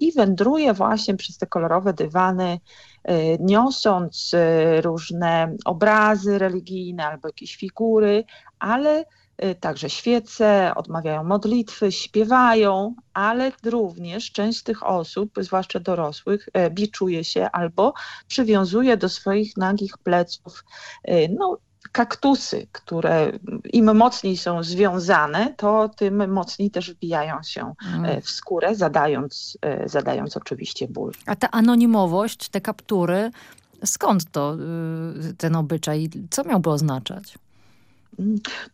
Speaker 19: I wędruje właśnie przez te kolorowe dywany, e, niosąc e, różne obrazy religijne albo jakieś figury, ale także świece, odmawiają modlitwy, śpiewają, ale również część z tych osób, zwłaszcza dorosłych, e, biczuje się albo przywiązuje do swoich nagich pleców e, no, kaktusy, które im mocniej są związane, to tym mocniej też wbijają się e, w skórę, zadając, zadając oczywiście ból.
Speaker 16: A ta anonimowość, te kaptury, skąd to, y, ten obyczaj? Co miałby oznaczać?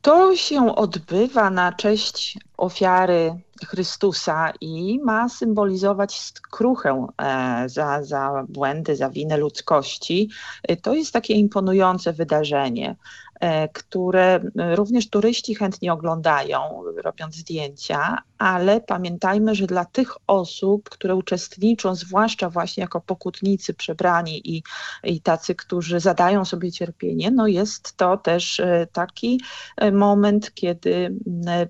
Speaker 19: To się odbywa na cześć ofiary Chrystusa i ma symbolizować skruchę e, za, za błędy, za winę ludzkości. E, To jest takie imponujące wydarzenie, e, które również turyści chętnie oglądają, robiąc zdjęcia, ale pamiętajmy, że dla tych osób, które uczestniczą, zwłaszcza właśnie jako pokutnicy przebrani i, i tacy, którzy zadają sobie cierpienie, no jest to też e, taki e, moment, kiedy e,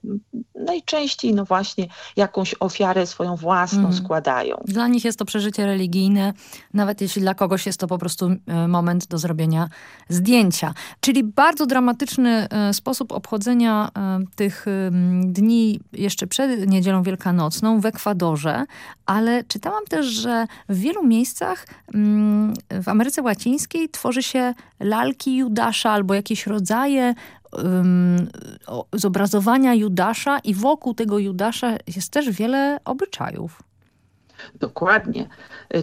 Speaker 19: najczęściej no właśnie jakąś ofiarę swoją własną
Speaker 16: Mhm.
Speaker 19: składają.
Speaker 16: Dla nich jest to przeżycie religijne, nawet jeśli dla kogoś jest to po prostu moment do zrobienia zdjęcia. Czyli bardzo dramatyczny sposób obchodzenia tych dni jeszcze przed Niedzielą Wielkanocną w Ekwadorze, ale czytałam też, że w wielu miejscach mm, w Ameryce Łacińskiej tworzy się lalki Judasza albo jakieś rodzaje zobrazowania Judasza i wokół tego Judasza jest też wiele obyczajów.
Speaker 19: Dokładnie.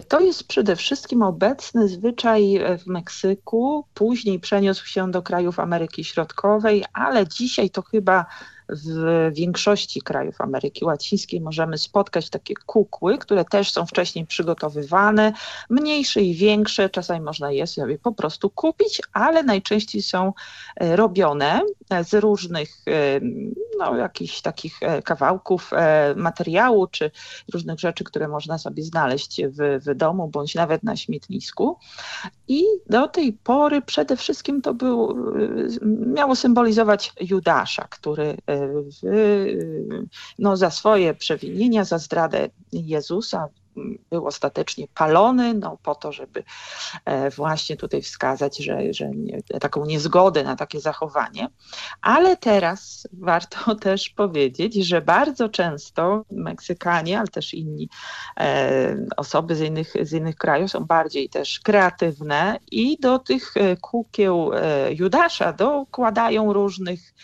Speaker 19: To jest przede wszystkim obecny zwyczaj w Meksyku, później przeniósł się do krajów Ameryki Środkowej, ale dzisiaj to chyba w większości krajów Ameryki Łacińskiej możemy spotkać takie kukły, które też są wcześniej przygotowywane, mniejsze i większe, czasami można je sobie po prostu kupić, ale najczęściej są e, robione e, z różnych e, no, jakichś takich kawałków materiału, czy różnych rzeczy, które można sobie znaleźć w, w domu, bądź nawet na śmietnisku. I do tej pory przede wszystkim to był, miało symbolizować Judasza, który no, za swoje przewinienia, za zdradę Jezusa był ostatecznie palony, no, po to, żeby e, właśnie tutaj wskazać, że, że nie, taką niezgodę na takie zachowanie. Ale teraz warto też powiedzieć, że bardzo często Meksykanie, ale też inni e, osoby z innych, z innych krajów są bardziej też kreatywne i do tych e, kukieł e, Judasza dokładają różnych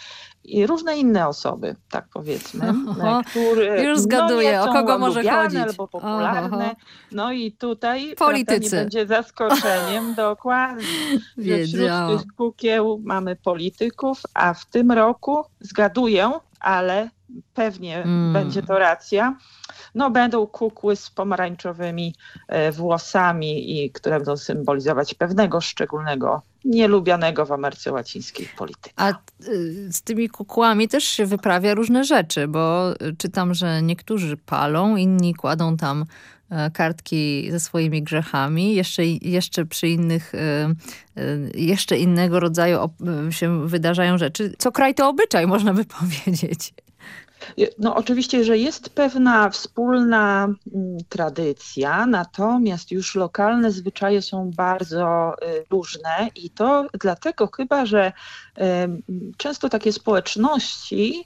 Speaker 19: i różne inne osoby, tak powiedzmy,
Speaker 16: Oho,
Speaker 19: e, które
Speaker 16: już zgaduję,
Speaker 19: no,
Speaker 16: o kogo może chodzić.
Speaker 19: albo popularne.
Speaker 16: Oho.
Speaker 19: No i tutaj
Speaker 16: Politycy.
Speaker 19: Będzie zaskoczeniem, dokładnie. Wśród tych kukieł mamy polityków, a w tym roku zgaduję, ale pewnie
Speaker 16: Mm.
Speaker 19: będzie to racja. No będą kukły z pomarańczowymi e, włosami, i które będą symbolizować pewnego szczególnego, nielubianego w Ameryce Łacińskiej polityka.
Speaker 16: A y, z tymi kukłami też się wyprawia różne rzeczy, bo czytam, że niektórzy palą, inni kładą tam e, kartki ze swoimi grzechami. Jeszcze, jeszcze przy innych, e, e, jeszcze innego rodzaju się wydarzają rzeczy. Co kraj to obyczaj, można by powiedzieć.
Speaker 19: No oczywiście, że jest pewna wspólna mm, tradycja, natomiast już lokalne zwyczaje są bardzo y, różne i to dlatego chyba, że często takie społeczności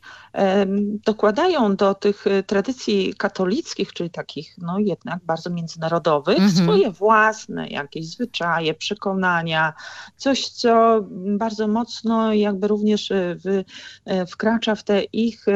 Speaker 19: dokładają do tych y, tradycji katolickich, czyli takich no jednak bardzo międzynarodowych,
Speaker 21: Mhm.
Speaker 19: swoje własne jakieś zwyczaje, przekonania, coś, co bardzo mocno jakby również y, w, e, wkracza w te ich,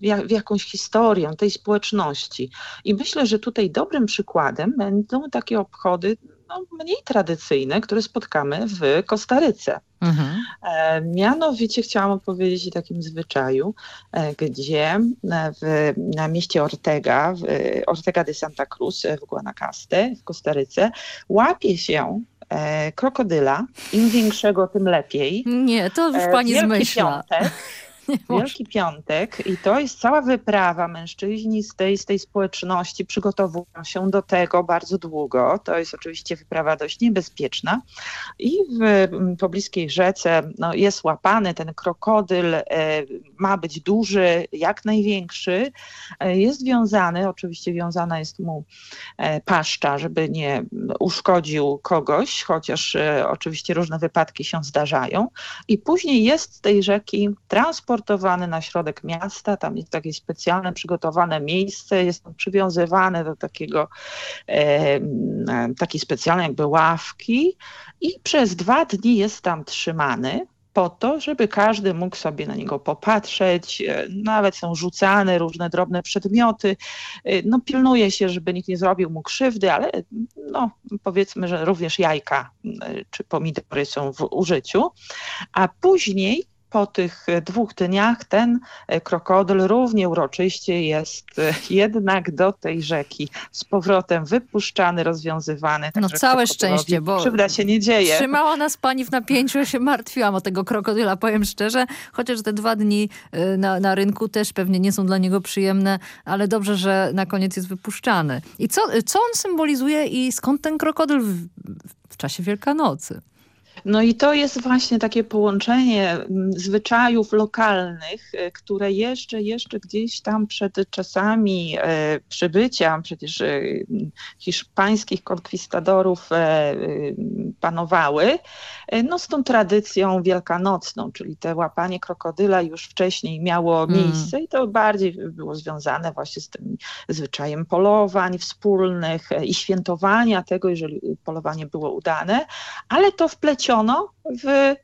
Speaker 19: w ja- w jakąś historię tej społeczności. I myślę, że tutaj dobrym przykładem będą takie obchody no, mniej tradycyjny, który spotkamy w Kostaryce.
Speaker 22: Mhm.
Speaker 19: E, mianowicie chciałam opowiedzieć o takim zwyczaju, e, gdzie e, w, na mieście Ortega, w, Ortega de Santa Cruz w Guanacaste w Kostaryce łapie się krokodyla. Im większego, tym lepiej.
Speaker 22: Nie, to już pani
Speaker 19: Wielki
Speaker 22: zmyśla.
Speaker 19: Piątek. Wielki Piątek i to jest cała wyprawa. Mężczyźni z tej, z tej społeczności przygotowują się do tego bardzo długo. To jest oczywiście wyprawa dość niebezpieczna. I w m, pobliskiej rzece no, jest łapany ten krokodyl, e, ma być duży, jak największy. E, jest wiązany, oczywiście wiązana jest mu e, paszcza, żeby nie uszkodził kogoś, chociaż e, oczywiście różne wypadki się zdarzają. I później jest z tej rzeki transportowany na środek miasta. Tam jest takie specjalne przygotowane miejsce, jest on przywiązywany do takiego e, takiej specjalnej jakby ławki i przez dwa dni jest tam trzymany po to, żeby każdy mógł sobie na niego popatrzeć. E, Nawet są rzucane różne drobne przedmioty. E, No, pilnuje się, żeby nikt nie zrobił mu krzywdy, ale no, powiedzmy, że również jajka e, czy pomidory są w użyciu. A później po tych e, dwóch dniach ten e, krokodyl równie uroczyście jest e, jednak do tej rzeki z powrotem wypuszczany, rozwiązywany.
Speaker 22: No
Speaker 19: Także
Speaker 22: całe szczęście, bo
Speaker 19: Krzywda się nie dzieje.
Speaker 22: Trzymała nas pani w napięciu, ja się martwiłam o tego krokodyla, powiem szczerze. Chociaż te dwa dni na, na rynku też pewnie nie są dla niego przyjemne, ale dobrze, że na koniec jest wypuszczany. I co, co on symbolizuje i skąd ten krokodyl w, w czasie Wielkanocy?
Speaker 19: No i to jest właśnie takie połączenie mm, zwyczajów lokalnych, e, które jeszcze, jeszcze gdzieś tam przed czasami e, przybycia przecież e, hiszpańskich konkwistadorów panowały, no z tą tradycją wielkanocną, czyli te łapanie krokodyla już wcześniej miało
Speaker 22: Mm.
Speaker 19: miejsce i to bardziej było związane właśnie z tym zwyczajem polowań wspólnych i świętowania tego, jeżeli polowanie było udane, ale to wpleciono w e,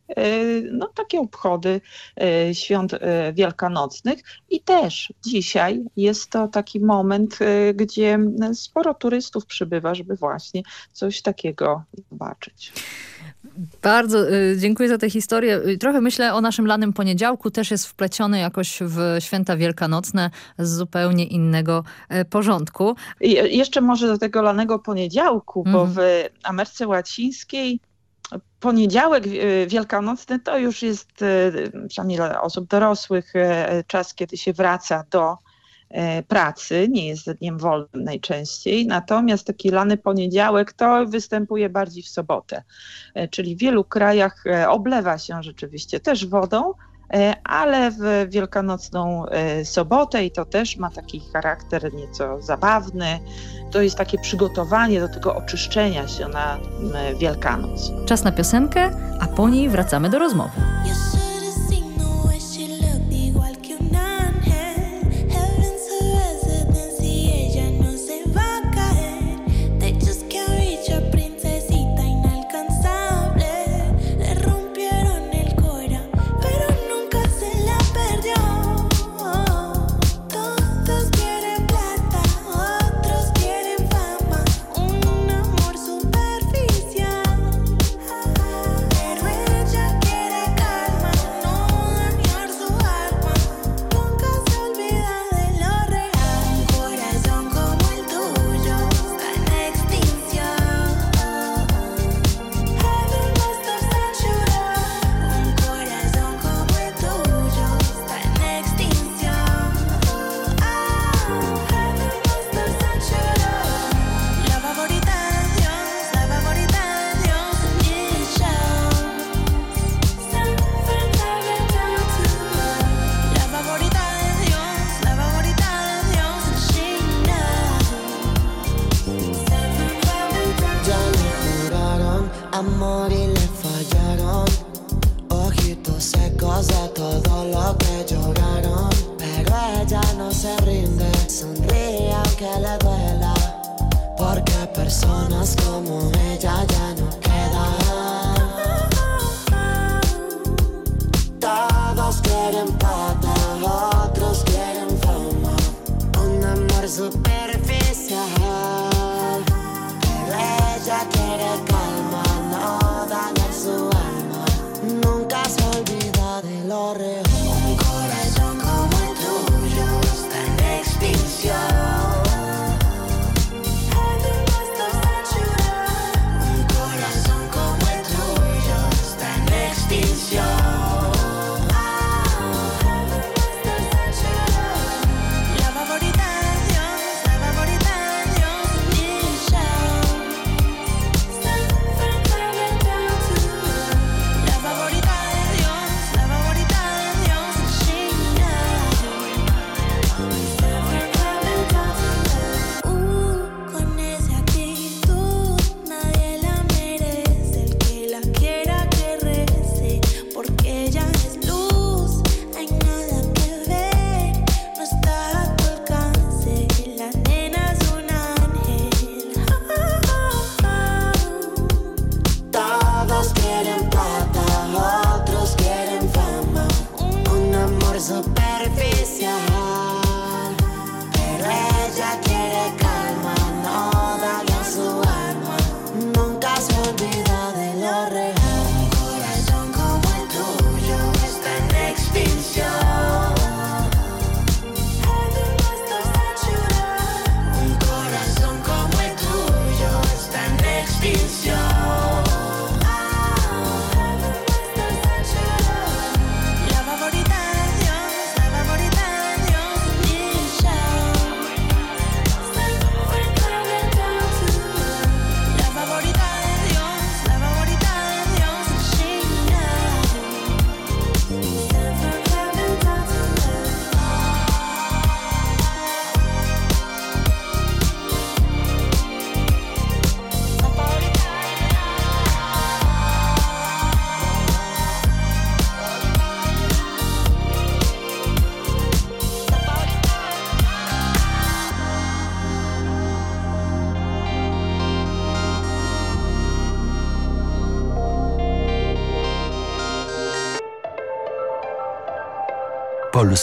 Speaker 19: no, takie obchody e, świąt e, wielkanocnych i też dzisiaj jest to taki moment, gdzie sporo turystów przybywa, żeby właśnie coś takiego zobaczyć.
Speaker 22: Bardzo dziękuję za tę historię. Trochę myślę o naszym lanym poniedziałku. Też jest wpleciony jakoś w święta wielkanocne z zupełnie innego porządku.
Speaker 19: I jeszcze może do tego lanego poniedziałku, bo
Speaker 22: Mhm.
Speaker 19: w Ameryce Łacińskiej poniedziałek e, wielkanocny to już jest, e, przynajmniej dla osób dorosłych, e, czas, kiedy się wraca do pracy, nie jest dniem wolnym najczęściej, natomiast taki lany poniedziałek to występuje bardziej w sobotę, czyli w wielu krajach oblewa się rzeczywiście też wodą, ale w wielkanocną e, sobotę i to też ma taki charakter nieco zabawny. To jest takie przygotowanie do tego oczyszczenia się na Wielkanoc.
Speaker 22: Czas na piosenkę, a po niej wracamy do rozmowy.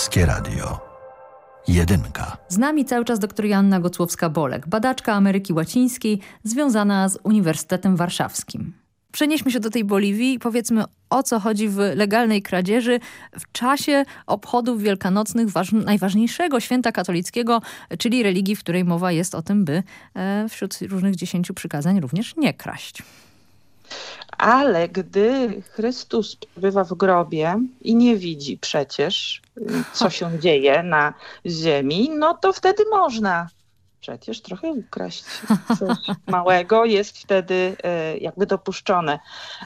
Speaker 8: Polskie Radio. Jedynka.
Speaker 16: Z nami cały czas dr Joanna Gocłowska-Bolek, badaczka Ameryki Łacińskiej związana z Uniwersytetem Warszawskim. Przenieśmy się do tej Boliwii i powiedzmy o co chodzi w legalnej kradzieży w czasie obchodów wielkanocnych najważniejszego święta katolickiego, czyli religii, w której mowa jest o tym, by e, wśród różnych dziesięciu przykazań również nie kraść.
Speaker 19: Ale gdy Chrystus przebywa w grobie i nie widzi przecież, co się dzieje na ziemi, no to wtedy można przecież trochę ukraść coś małego jest wtedy e, jakby dopuszczone.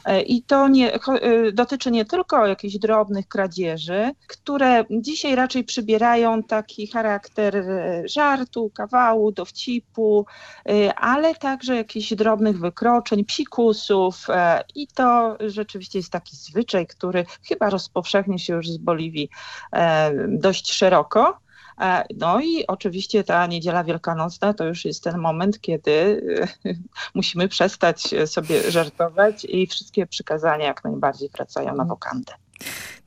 Speaker 19: E, I to nie, e, dotyczy nie tylko jakichś drobnych kradzieży, które dzisiaj raczej przybierają taki charakter żartu, kawału, dowcipu, ale także jakichś drobnych wykroczeń, psikusów i to rzeczywiście jest taki zwyczaj, który chyba rozpowszechnił się już z Boliwii dość szeroko. E, no i oczywiście ta niedziela wielkanocna to już jest ten moment, kiedy musimy przestać sobie żartować i wszystkie przykazania jak najbardziej wracają na wokandę.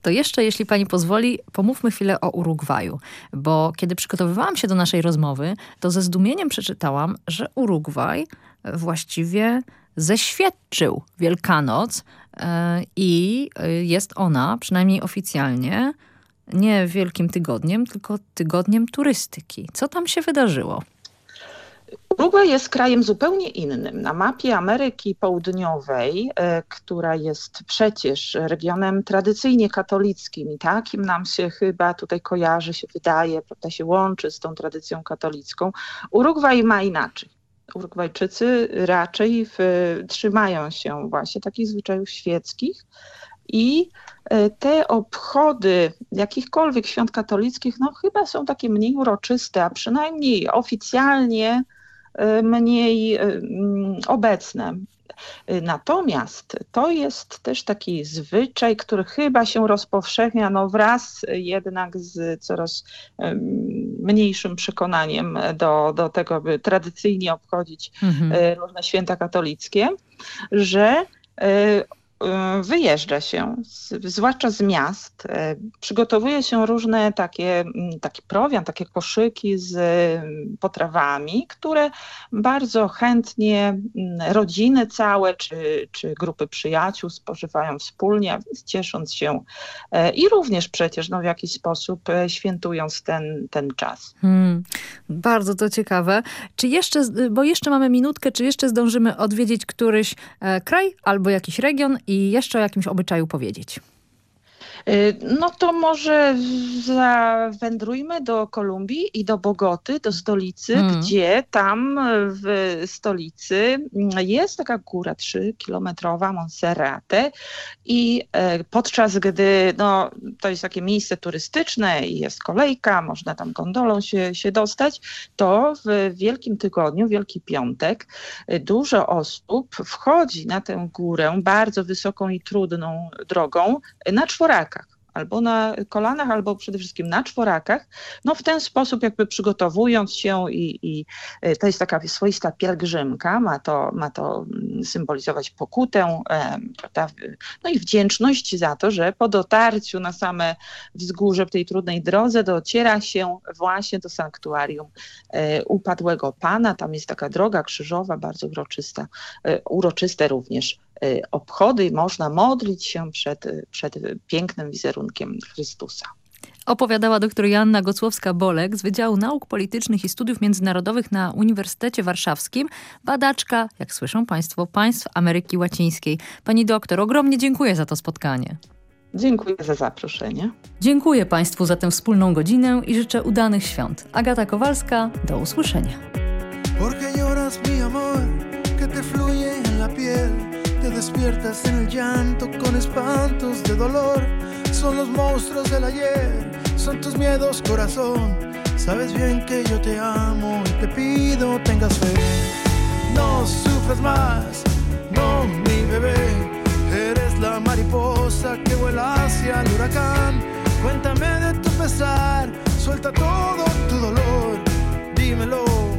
Speaker 16: To jeszcze, jeśli pani pozwoli, pomówmy chwilę o Urugwaju, bo kiedy przygotowywałam się do naszej rozmowy, to ze zdumieniem przeczytałam, że Urugwaj właściwie zeświadczył Wielkanoc e, i jest ona, przynajmniej oficjalnie, nie Wielkim Tygodniem, tylko Tygodniem Turystyki. Co tam się wydarzyło?
Speaker 19: Urugwaj jest krajem zupełnie innym. Na mapie Ameryki Południowej, e, która jest przecież regionem tradycyjnie katolickim i takim nam się chyba tutaj kojarzy, się wydaje, prawda, się łączy z tą tradycją katolicką, Urugwaj ma inaczej. Urugwajczycy raczej w, trzymają się właśnie takich zwyczajów świeckich, i e, te obchody jakichkolwiek świąt katolickich, no chyba są takie mniej uroczyste, a przynajmniej oficjalnie e, mniej e, mm, obecne. Natomiast to jest też taki zwyczaj, który chyba się rozpowszechnia no wraz jednak z coraz mniejszym przekonaniem do, do tego, by tradycyjnie obchodzić mhm. różne święta katolickie, że wyjeżdża się, zwłaszcza z miast, y, przygotowuje się różne takie, mm, taki prowiant, takie koszyki z mm, potrawami, które bardzo chętnie mm, rodziny całe czy, czy grupy przyjaciół spożywają wspólnie, a więc ciesząc się y, i również przecież no, w jakiś sposób świętując ten, ten czas. Hmm,
Speaker 16: bardzo to ciekawe. Czy jeszcze, bo jeszcze mamy minutkę, czy jeszcze zdążymy odwiedzić któryś e, kraj albo jakiś region i jeszcze o jakimś obyczaju powiedzieć.
Speaker 19: Y, no to może zawędrujmy do Kolumbii i do Bogoty, do stolicy, hmm. gdzie tam w stolicy jest taka góra 3-kilometrowa, Monserrate i podczas gdy no, to jest takie miejsce turystyczne i jest kolejka, można tam gondolą się, się dostać, to w Wielkim Tygodniu, Wielki Piątek, dużo osób wchodzi na tę górę bardzo wysoką i trudną drogą na czworakach albo na kolanach, albo przede wszystkim na czworakach, no w ten sposób jakby przygotowując się i, i e, to jest taka swoista pielgrzymka, ma to, ma to mm, symbolizować pokutę, prawda? no i wdzięczność za to, że po dotarciu na same wzgórze w tej trudnej drodze dociera się właśnie do sanktuarium e, upadłego Pana, tam jest taka droga krzyżowa, bardzo uroczysta, e, uroczyste również obchody można modlić się przed, przed pięknym wizerunkiem Chrystusa.
Speaker 16: Opowiadała dr Joanna Gocłowska-Bolek z Wydziału Nauk Politycznych i Studiów Międzynarodowych na Uniwersytecie Warszawskim, badaczka, jak słyszą Państwo, państw Ameryki Łacińskiej. Pani doktor, ogromnie dziękuję za to spotkanie.
Speaker 19: Dziękuję za zaproszenie.
Speaker 16: Dziękuję Państwu za tę wspólną godzinę i życzę udanych świąt. Agata Kowalska, do usłyszenia.
Speaker 23: Despiertas en el llanto con espantos de dolor. Son los monstruos del ayer, son tus miedos, corazón. Sabes bien que yo te amo y te pido tengas fe. No sufras más, no mi bebé. Eres la mariposa que vuela hacia el huracán. Cuéntame de tu pesar, suelta todo tu dolor, dímelo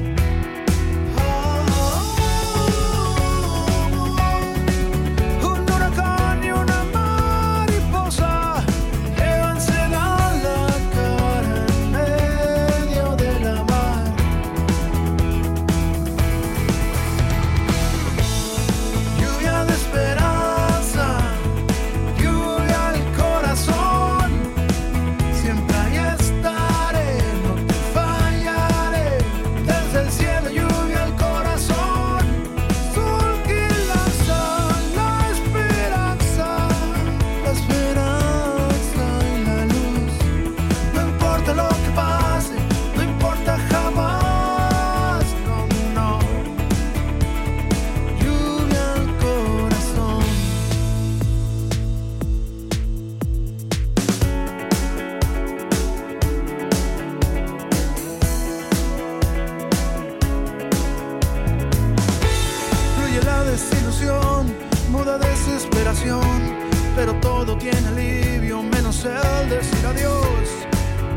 Speaker 23: desilusión, muda desesperación, pero todo tiene alivio menos el decir adiós.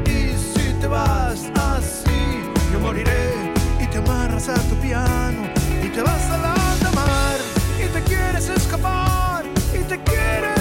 Speaker 23: Y si te vas así, yo moriré y te amarras a tu piano y te vas a la mar y te quieres escapar y te quieres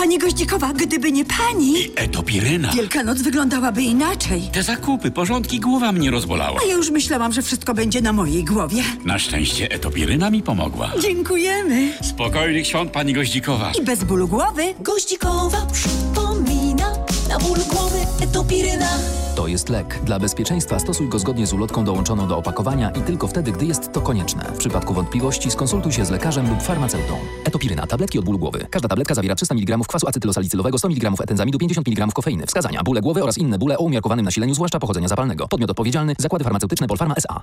Speaker 24: Pani Goździkowa, gdyby nie pani,
Speaker 25: Etopiryna.
Speaker 24: Wielkanoc wyglądałaby inaczej.
Speaker 25: Te zakupy, porządki, głowa mnie rozbolała.
Speaker 24: A ja już myślałam, że wszystko będzie na mojej głowie.
Speaker 25: Na szczęście etopiryna mi pomogła.
Speaker 24: Dziękujemy.
Speaker 25: Spokojnych świąt, pani Goździkowa.
Speaker 24: I bez bólu głowy.
Speaker 21: Goździkowa przypomina na ból głowy etopiryna.
Speaker 26: To jest lek. Dla bezpieczeństwa stosuj go zgodnie z ulotką dołączoną do opakowania i tylko wtedy, gdy jest to konieczne. W przypadku wątpliwości skonsultuj się z lekarzem lub farmaceutą. Etopiryna. Tabletki od bólu głowy. Każda tabletka zawiera 300 mg kwasu acetylosalicylowego, 100 mg etenzamidu, 50 mg kofeiny. Wskazania. Bóle głowy oraz inne bóle o umiarkowanym nasileniu, zwłaszcza pochodzenia zapalnego. Podmiot odpowiedzialny. Zakłady farmaceutyczne Polfarma S.A.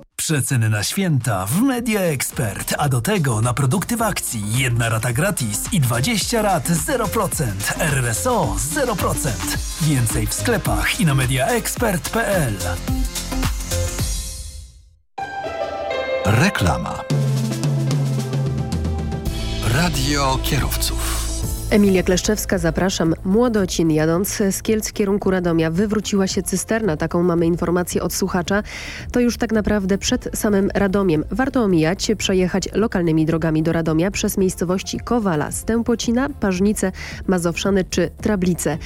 Speaker 27: Przeceny na święta w Media Expert, a do tego na produkty w akcji. Jedna rata gratis i 20 rat 0%. RSO 0%. Więcej w sklepach i na mediaexpert.pl.
Speaker 8: Reklama. Radio kierowców.
Speaker 28: Emilia Kleszczewska, zapraszam. Młodocin jadąc z Kielc w kierunku Radomia wywróciła się cysterna, taką mamy informację od słuchacza. To już tak naprawdę przed samym Radomiem. Warto omijać, przejechać lokalnymi drogami do Radomia przez miejscowości Kowala, Stępocina, Pażnice, Mazowszany czy Trablice.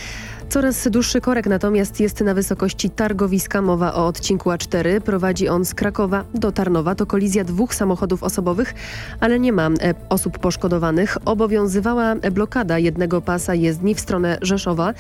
Speaker 28: Coraz dłuższy korek natomiast jest na wysokości targowiska. Mowa o odcinku A4. Prowadzi on z Krakowa do Tarnowa. To kolizja dwóch samochodów osobowych, ale nie ma e, osób poszkodowanych. Obowiązywała blokada jednego pasa jezdni w stronę Rzeszowa.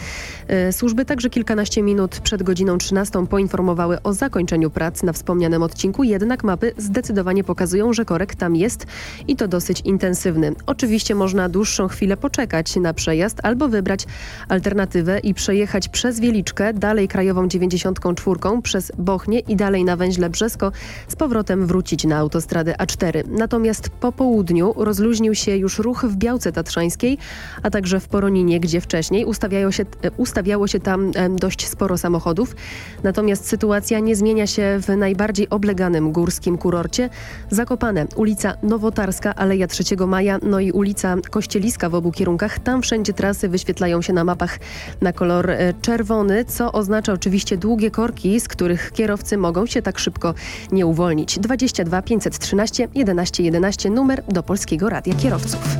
Speaker 28: E, służby także kilkanaście minut przed godziną 13 poinformowały o zakończeniu prac na wspomnianym odcinku, jednak mapy zdecydowanie pokazują, że korek tam jest i to dosyć intensywny. Oczywiście można dłuższą chwilę poczekać na przejazd albo wybrać alternatywę i przejechać przez Wieliczkę, dalej krajową 94 przez Bochnie i dalej na węźle Brzesko, z powrotem wrócić na autostradę A4. Natomiast po południu rozluźnił się już ruch w Białce Tatrzańskiej, a także w Poroninie, gdzie wcześniej ustawiało się, ustawiało się tam dość sporo samochodów. Natomiast sytuacja nie zmienia się w najbardziej obleganym górskim kurorcie. Zakopane, ulica Nowotarska, Aleja 3 Maja, no i ulica Kościeliska w obu kierunkach. Tam wszędzie trasy wyświetlają się na mapach na kolor e, czerwony, co oznacza oczywiście długie korki, z których kierowcy mogą się tak szybko nie uwolnić. 22 513 11 11 numer do Polskiego Radia Kierowców.